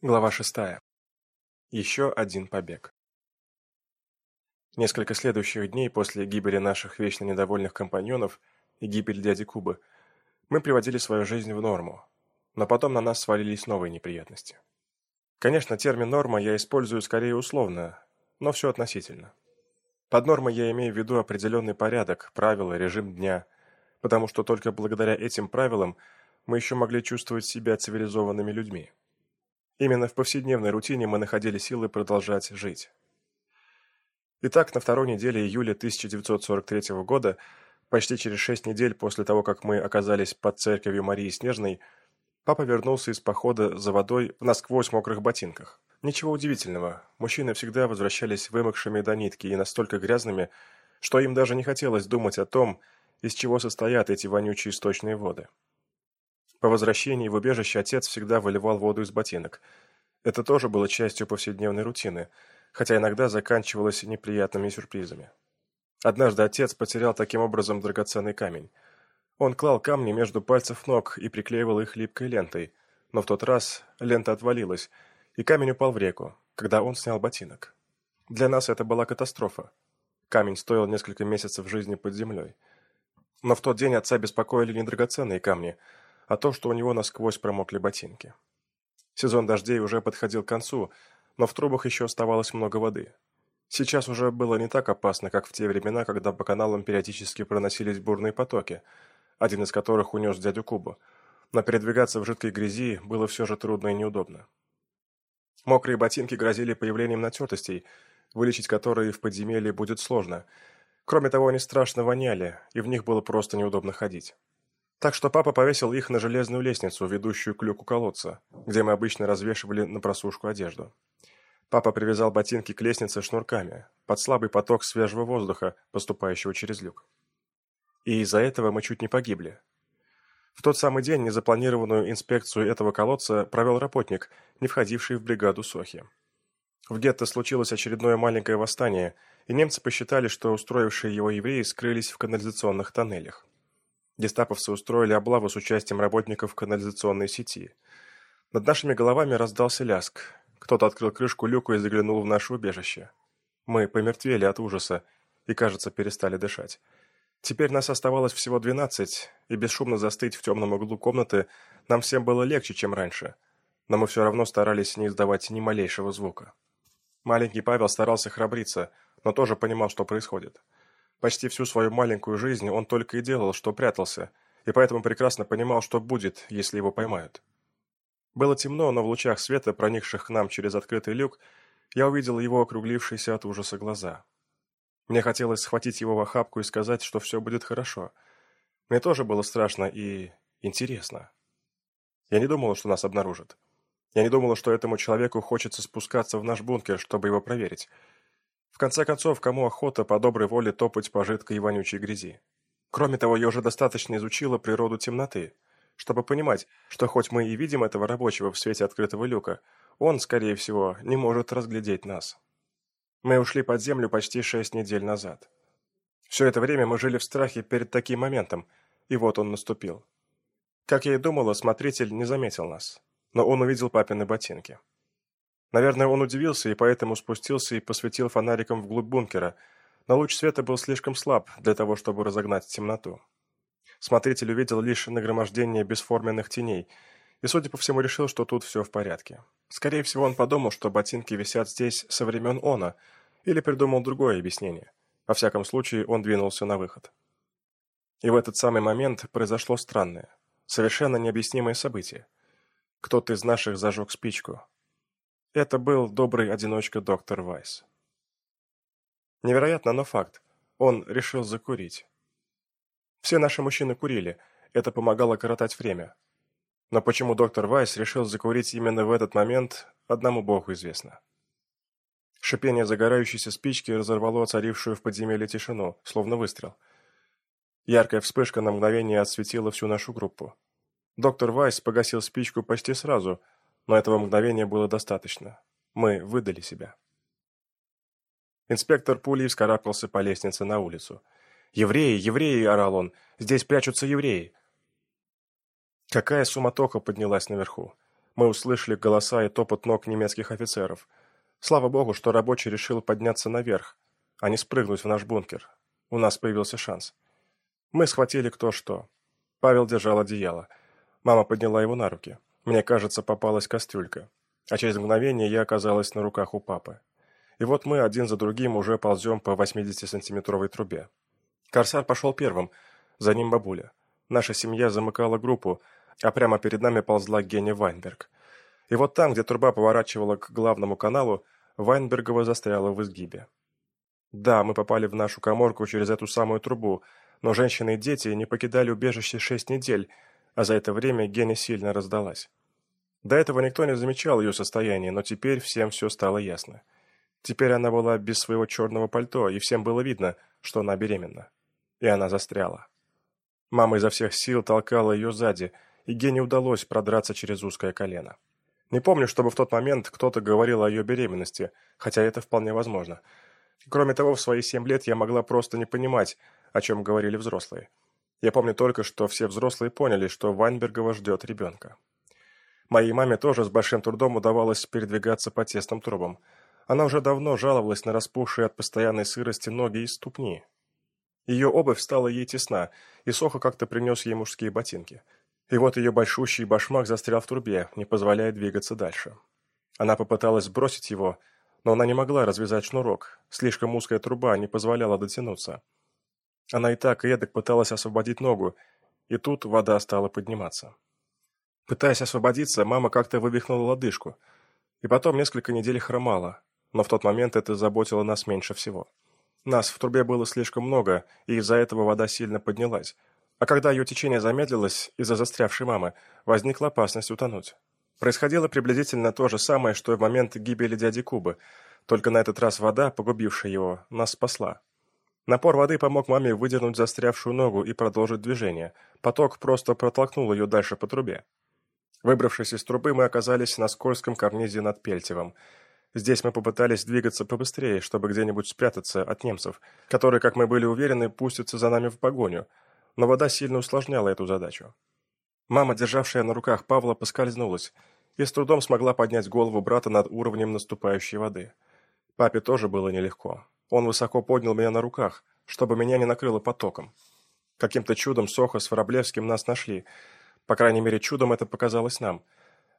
Глава шестая. Еще один побег. Несколько следующих дней после гибели наших вечно недовольных компаньонов и гибели дяди Кубы мы приводили свою жизнь в норму, но потом на нас свалились новые неприятности. Конечно, термин «норма» я использую скорее условно, но все относительно. Под нормой я имею в виду определенный порядок, правила, режим дня, потому что только благодаря этим правилам мы еще могли чувствовать себя цивилизованными людьми. Именно в повседневной рутине мы находили силы продолжать жить. Итак, на второй неделе июля 1943 года, почти через шесть недель после того, как мы оказались под церковью Марии Снежной, папа вернулся из похода за водой в насквозь мокрых ботинках. Ничего удивительного, мужчины всегда возвращались вымокшими до нитки и настолько грязными, что им даже не хотелось думать о том, из чего состоят эти вонючие источные воды. По возвращении в убежище отец всегда выливал воду из ботинок. Это тоже было частью повседневной рутины, хотя иногда заканчивалось неприятными сюрпризами. Однажды отец потерял таким образом драгоценный камень. Он клал камни между пальцев ног и приклеивал их липкой лентой, но в тот раз лента отвалилась, и камень упал в реку, когда он снял ботинок. Для нас это была катастрофа. Камень стоил несколько месяцев жизни под землей. Но в тот день отца беспокоили не драгоценные камни – а то, что у него насквозь промокли ботинки. Сезон дождей уже подходил к концу, но в трубах еще оставалось много воды. Сейчас уже было не так опасно, как в те времена, когда по каналам периодически проносились бурные потоки, один из которых унес дядю Кубу, но передвигаться в жидкой грязи было все же трудно и неудобно. Мокрые ботинки грозили появлением натертостей, вылечить которые в подземелье будет сложно. Кроме того, они страшно воняли, и в них было просто неудобно ходить. Так что папа повесил их на железную лестницу, ведущую к люку колодца, где мы обычно развешивали на просушку одежду. Папа привязал ботинки к лестнице шнурками, под слабый поток свежего воздуха, поступающего через люк. И из-за этого мы чуть не погибли. В тот самый день незапланированную инспекцию этого колодца провел работник, не входивший в бригаду Сохи. В гетто случилось очередное маленькое восстание, и немцы посчитали, что устроившие его евреи скрылись в канализационных тоннелях. Гестаповцы устроили облаву с участием работников канализационной сети. Над нашими головами раздался ляск. Кто-то открыл крышку люка и заглянул в наше убежище. Мы помертвели от ужаса и, кажется, перестали дышать. Теперь нас оставалось всего двенадцать, и бесшумно застыть в темном углу комнаты нам всем было легче, чем раньше. Но мы все равно старались не издавать ни малейшего звука. Маленький Павел старался храбриться, но тоже понимал, что происходит. Почти всю свою маленькую жизнь он только и делал, что прятался, и поэтому прекрасно понимал, что будет, если его поймают. Было темно, но в лучах света, проникших к нам через открытый люк, я увидел его округлившиеся от ужаса глаза. Мне хотелось схватить его в охапку и сказать, что все будет хорошо. Мне тоже было страшно и интересно. Я не думала, что нас обнаружат. Я не думала, что этому человеку хочется спускаться в наш бункер, чтобы его проверить. В конце концов, кому охота по доброй воле топать по жидкой и вонючей грязи? Кроме того, я уже достаточно изучила природу темноты, чтобы понимать, что хоть мы и видим этого рабочего в свете открытого люка, он, скорее всего, не может разглядеть нас. Мы ушли под землю почти шесть недель назад. Все это время мы жили в страхе перед таким моментом, и вот он наступил. Как я и думала, смотритель не заметил нас, но он увидел папины ботинки. Наверное, он удивился и поэтому спустился и посветил фонариком вглубь бункера, но луч света был слишком слаб для того, чтобы разогнать темноту. Смотритель увидел лишь нагромождение бесформенных теней и, судя по всему, решил, что тут все в порядке. Скорее всего, он подумал, что ботинки висят здесь со времен Она, или придумал другое объяснение. Во всяком случае, он двинулся на выход. И в этот самый момент произошло странное, совершенно необъяснимое событие. Кто-то из наших зажег спичку, это был добрый одиночка доктор Вайс. Невероятно, но факт. Он решил закурить. Все наши мужчины курили, это помогало коротать время. Но почему доктор Вайс решил закурить именно в этот момент, одному богу известно. Шипение загорающейся спички разорвало царившую в подземелье тишину, словно выстрел. Яркая вспышка на мгновение осветила всю нашу группу. Доктор Вайс погасил спичку почти сразу – но этого мгновения было достаточно. Мы выдали себя. Инспектор пулей вскарабкался по лестнице на улицу. «Евреи! Евреи!» – орал он. «Здесь прячутся евреи!» Какая суматоха поднялась наверху. Мы услышали голоса и топот ног немецких офицеров. Слава богу, что рабочий решил подняться наверх, а не спрыгнуть в наш бункер. У нас появился шанс. Мы схватили кто что. Павел держал одеяло. Мама подняла его на руки. Мне кажется, попалась кастрюлька. А через мгновение я оказалась на руках у папы. И вот мы один за другим уже ползем по 80-сантиметровой трубе. Корсар пошел первым, за ним бабуля. Наша семья замыкала группу, а прямо перед нами ползла Геня Вайнберг. И вот там, где труба поворачивала к главному каналу, Вайнбергова застряла в изгибе. Да, мы попали в нашу коморку через эту самую трубу, но женщины и дети не покидали убежище шесть недель, а за это время Геня сильно раздалась. До этого никто не замечал ее состояние, но теперь всем все стало ясно. Теперь она была без своего черного пальто, и всем было видно, что она беременна. И она застряла. Мама изо всех сил толкала ее сзади, и Гене удалось продраться через узкое колено. Не помню, чтобы в тот момент кто-то говорил о ее беременности, хотя это вполне возможно. Кроме того, в свои семь лет я могла просто не понимать, о чем говорили взрослые. Я помню только, что все взрослые поняли, что Вайнбергова ждет ребенка. Моей маме тоже с большим трудом удавалось передвигаться по тесным трубам. Она уже давно жаловалась на распухшие от постоянной сырости ноги и ступни. Ее обувь стала ей тесна, и Соха как-то принес ей мужские ботинки. И вот ее большущий башмак застрял в трубе, не позволяя двигаться дальше. Она попыталась сбросить его, но она не могла развязать шнурок, слишком узкая труба не позволяла дотянуться. Она и так и эдак пыталась освободить ногу, и тут вода стала подниматься. Пытаясь освободиться, мама как-то вывихнула лодыжку, и потом несколько недель хромала, но в тот момент это заботило нас меньше всего. Нас в трубе было слишком много, и из-за этого вода сильно поднялась, а когда ее течение замедлилось из-за застрявшей мамы, возникла опасность утонуть. Происходило приблизительно то же самое, что и в момент гибели дяди Кубы, только на этот раз вода, погубившая его, нас спасла. Напор воды помог маме выдернуть застрявшую ногу и продолжить движение. Поток просто протолкнул ее дальше по трубе. Выбравшись из трубы, мы оказались на скользком карнизе над Пельтевым. Здесь мы попытались двигаться побыстрее, чтобы где-нибудь спрятаться от немцев, которые, как мы были уверены, пустятся за нами в погоню, но вода сильно усложняла эту задачу. Мама, державшая на руках Павла, поскользнулась и с трудом смогла поднять голову брата над уровнем наступающей воды. Папе тоже было нелегко. Он высоко поднял меня на руках, чтобы меня не накрыло потоком. Каким-то чудом Соха с Вороблевским нас нашли. По крайней мере, чудом это показалось нам.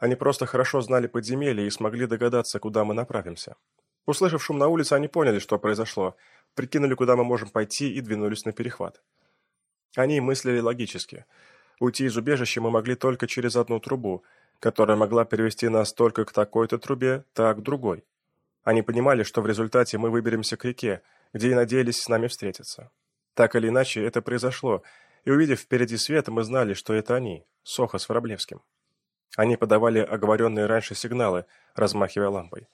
Они просто хорошо знали подземелье и смогли догадаться, куда мы направимся. Услышав шум на улице, они поняли, что произошло, прикинули, куда мы можем пойти и двинулись на перехват. Они мыслили логически. Уйти из убежища мы могли только через одну трубу, которая могла перевести нас только к такой-то трубе, так к другой. Они понимали, что в результате мы выберемся к реке, где и надеялись с нами встретиться. Так или иначе, это произошло, и увидев впереди свет, мы знали, что это они, Соха с Вороблевским. Они подавали оговоренные раньше сигналы, размахивая лампой.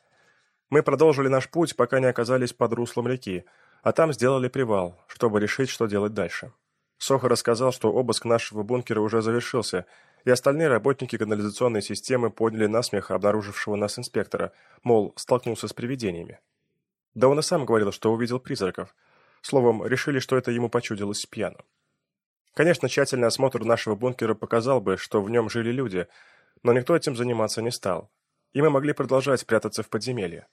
Мы продолжили наш путь, пока не оказались под руслом реки, а там сделали привал, чтобы решить, что делать дальше. Соха рассказал, что обыск нашего бункера уже завершился, и остальные работники канализационной системы подняли насмех обнаружившего нас инспектора, мол, столкнулся с привидениями. Да он и сам говорил, что увидел призраков. Словом, решили, что это ему почудилось с пьяну. Конечно, тщательный осмотр нашего бункера показал бы, что в нем жили люди, но никто этим заниматься не стал, и мы могли продолжать прятаться в подземелье.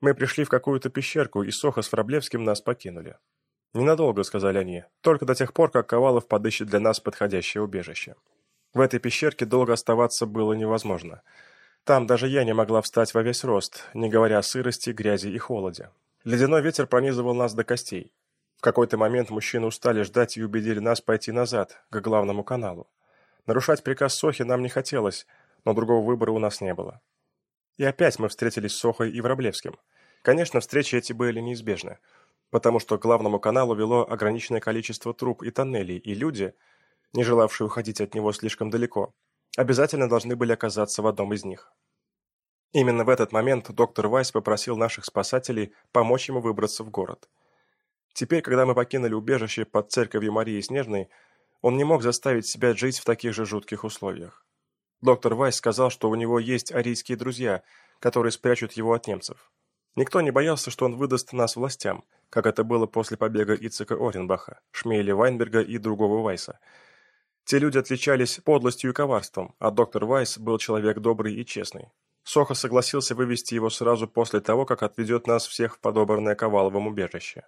Мы пришли в какую-то пещерку, и Соха с Враблевским нас покинули. «Ненадолго», — сказали они, — «только до тех пор, как Ковалов подыщет для нас подходящее убежище». В этой пещерке долго оставаться было невозможно. Там даже я не могла встать во весь рост, не говоря о сырости, грязи и холоде. Ледяной ветер пронизывал нас до костей. В какой-то момент мужчины устали ждать и убедили нас пойти назад, к главному каналу. Нарушать приказ Сохи нам не хотелось, но другого выбора у нас не было. И опять мы встретились с Сохой и Враблевским. Конечно, встречи эти были неизбежны, потому что к главному каналу вело ограниченное количество труб и тоннелей, и люди – не желавшие уходить от него слишком далеко, обязательно должны были оказаться в одном из них. Именно в этот момент доктор Вайс попросил наших спасателей помочь ему выбраться в город. Теперь, когда мы покинули убежище под церковью Марии Снежной, он не мог заставить себя жить в таких же жутких условиях. Доктор Вайс сказал, что у него есть арийские друзья, которые спрячут его от немцев. Никто не боялся, что он выдаст нас властям, как это было после побега Ицека Оренбаха, Шмейля Вайнберга и другого Вайса – Те люди отличались подлостью и коварством, а доктор Вайс был человек добрый и честный. Сохо согласился вывести его сразу после того, как отведет нас всех в подобранное Коваловым убежище.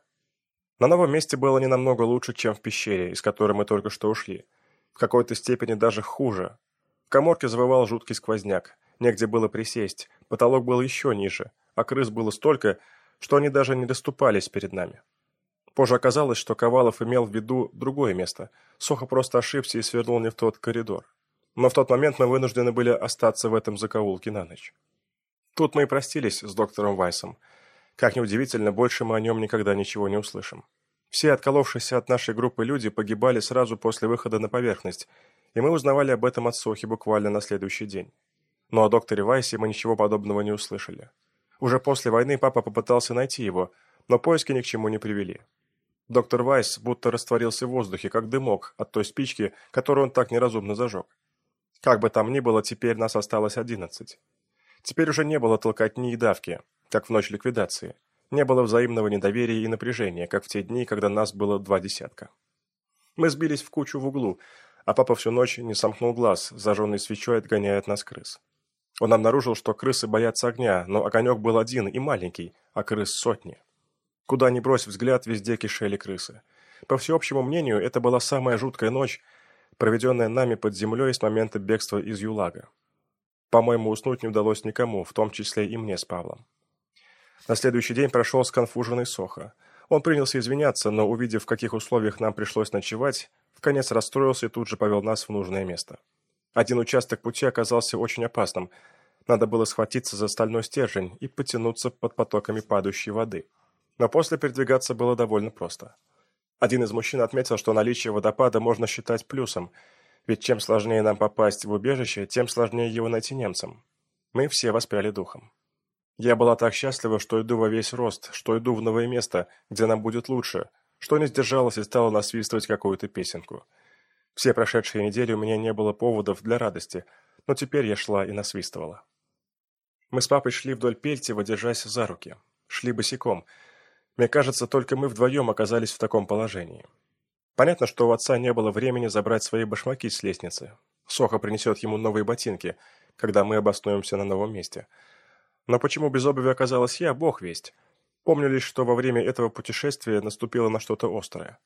На новом месте было не намного лучше, чем в пещере, из которой мы только что ушли. В какой-то степени даже хуже. В коморке завывал жуткий сквозняк, негде было присесть, потолок был еще ниже, а крыс было столько, что они даже не доступались перед нами. Позже оказалось, что Ковалов имел в виду другое место. Сохо просто ошибся и свернул не в тот коридор. Но в тот момент мы вынуждены были остаться в этом закоулке на ночь. Тут мы и простились с доктором Вайсом. Как ни удивительно, больше мы о нем никогда ничего не услышим. Все отколовшиеся от нашей группы люди погибали сразу после выхода на поверхность, и мы узнавали об этом от Сохи буквально на следующий день. Но о докторе Вайсе мы ничего подобного не услышали. Уже после войны папа попытался найти его, но поиски ни к чему не привели. Доктор Вайс будто растворился в воздухе, как дымок от той спички, которую он так неразумно зажег. Как бы там ни было, теперь нас осталось одиннадцать. Теперь уже не было толкотни и давки, как в ночь ликвидации. Не было взаимного недоверия и напряжения, как в те дни, когда нас было два десятка. Мы сбились в кучу в углу, а папа всю ночь не сомкнул глаз, зажженный свечой отгоняя от нас крыс. Он обнаружил, что крысы боятся огня, но огонек был один и маленький, а крыс сотни. Куда ни брось взгляд, везде кишели крысы. По всеобщему мнению, это была самая жуткая ночь, проведенная нами под землей с момента бегства из ЮЛАГа. По-моему, уснуть не удалось никому, в том числе и мне с Павлом. На следующий день прошел сконфуженный Соха. Он принялся извиняться, но, увидев, в каких условиях нам пришлось ночевать, в конец расстроился и тут же повел нас в нужное место. Один участок пути оказался очень опасным. Надо было схватиться за стальной стержень и потянуться под потоками падающей воды. Но после передвигаться было довольно просто. Один из мужчин отметил, что наличие водопада можно считать плюсом, ведь чем сложнее нам попасть в убежище, тем сложнее его найти немцам. Мы все воспряли духом. Я была так счастлива, что иду во весь рост, что иду в новое место, где нам будет лучше, что не сдержалась и стала насвистывать какую-то песенку. Все прошедшие недели у меня не было поводов для радости, но теперь я шла и насвистывала. Мы с папой шли вдоль Пельтева, держась за руки. Шли босиком. Мне кажется, только мы вдвоем оказались в таком положении. Понятно, что у отца не было времени забрать свои башмаки с лестницы. Соха принесет ему новые ботинки, когда мы обоснуемся на новом месте. Но почему без обуви оказалась я, бог весть. Помню лишь, что во время этого путешествия наступило на что-то острое.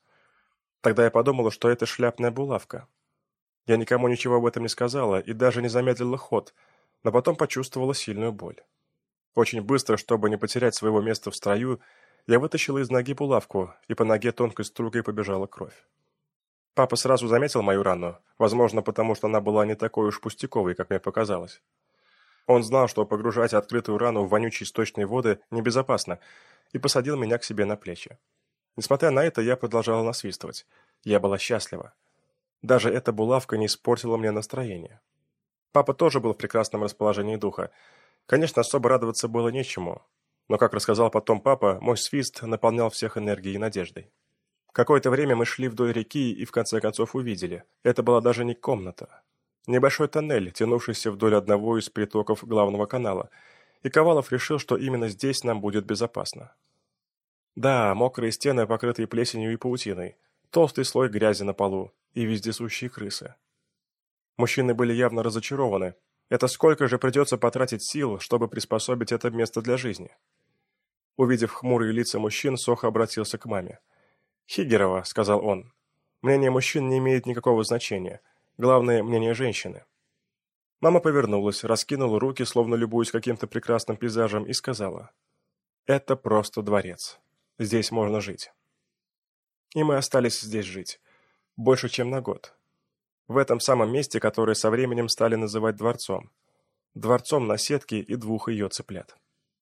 Тогда я подумала, что это шляпная булавка. Я никому ничего об этом не сказала и даже не замедлила ход, но потом почувствовала сильную боль. Очень быстро, чтобы не потерять своего места в строю, я вытащила из ноги булавку, и по ноге тонкой стругой побежала кровь. Папа сразу заметил мою рану, возможно, потому что она была не такой уж пустяковой, как мне показалось. Он знал, что погружать открытую рану в вонючие сточные воды небезопасно, и посадил меня к себе на плечи. Несмотря на это, я продолжала насвистывать. Я была счастлива. Даже эта булавка не испортила мне настроение. Папа тоже был в прекрасном расположении духа. Конечно, особо радоваться было нечему. Но, как рассказал потом папа, мой свист наполнял всех энергией и надеждой. Какое-то время мы шли вдоль реки и в конце концов увидели. Это была даже не комната. Небольшой тоннель, тянувшийся вдоль одного из притоков главного канала. И Ковалов решил, что именно здесь нам будет безопасно. Да, мокрые стены, покрытые плесенью и паутиной, толстый слой грязи на полу и вездесущие крысы. Мужчины были явно разочарованы. Это сколько же придется потратить сил, чтобы приспособить это место для жизни? Увидев хмурые лица мужчин, Соха обратился к маме. «Хигерова», — сказал он, — «мнение мужчин не имеет никакого значения. Главное — мнение женщины». Мама повернулась, раскинула руки, словно любуясь каким-то прекрасным пейзажем, и сказала, «Это просто дворец». Здесь можно жить. И мы остались здесь жить. Больше, чем на год. В этом самом месте, которое со временем стали называть дворцом. Дворцом на сетке и двух ее цыплят.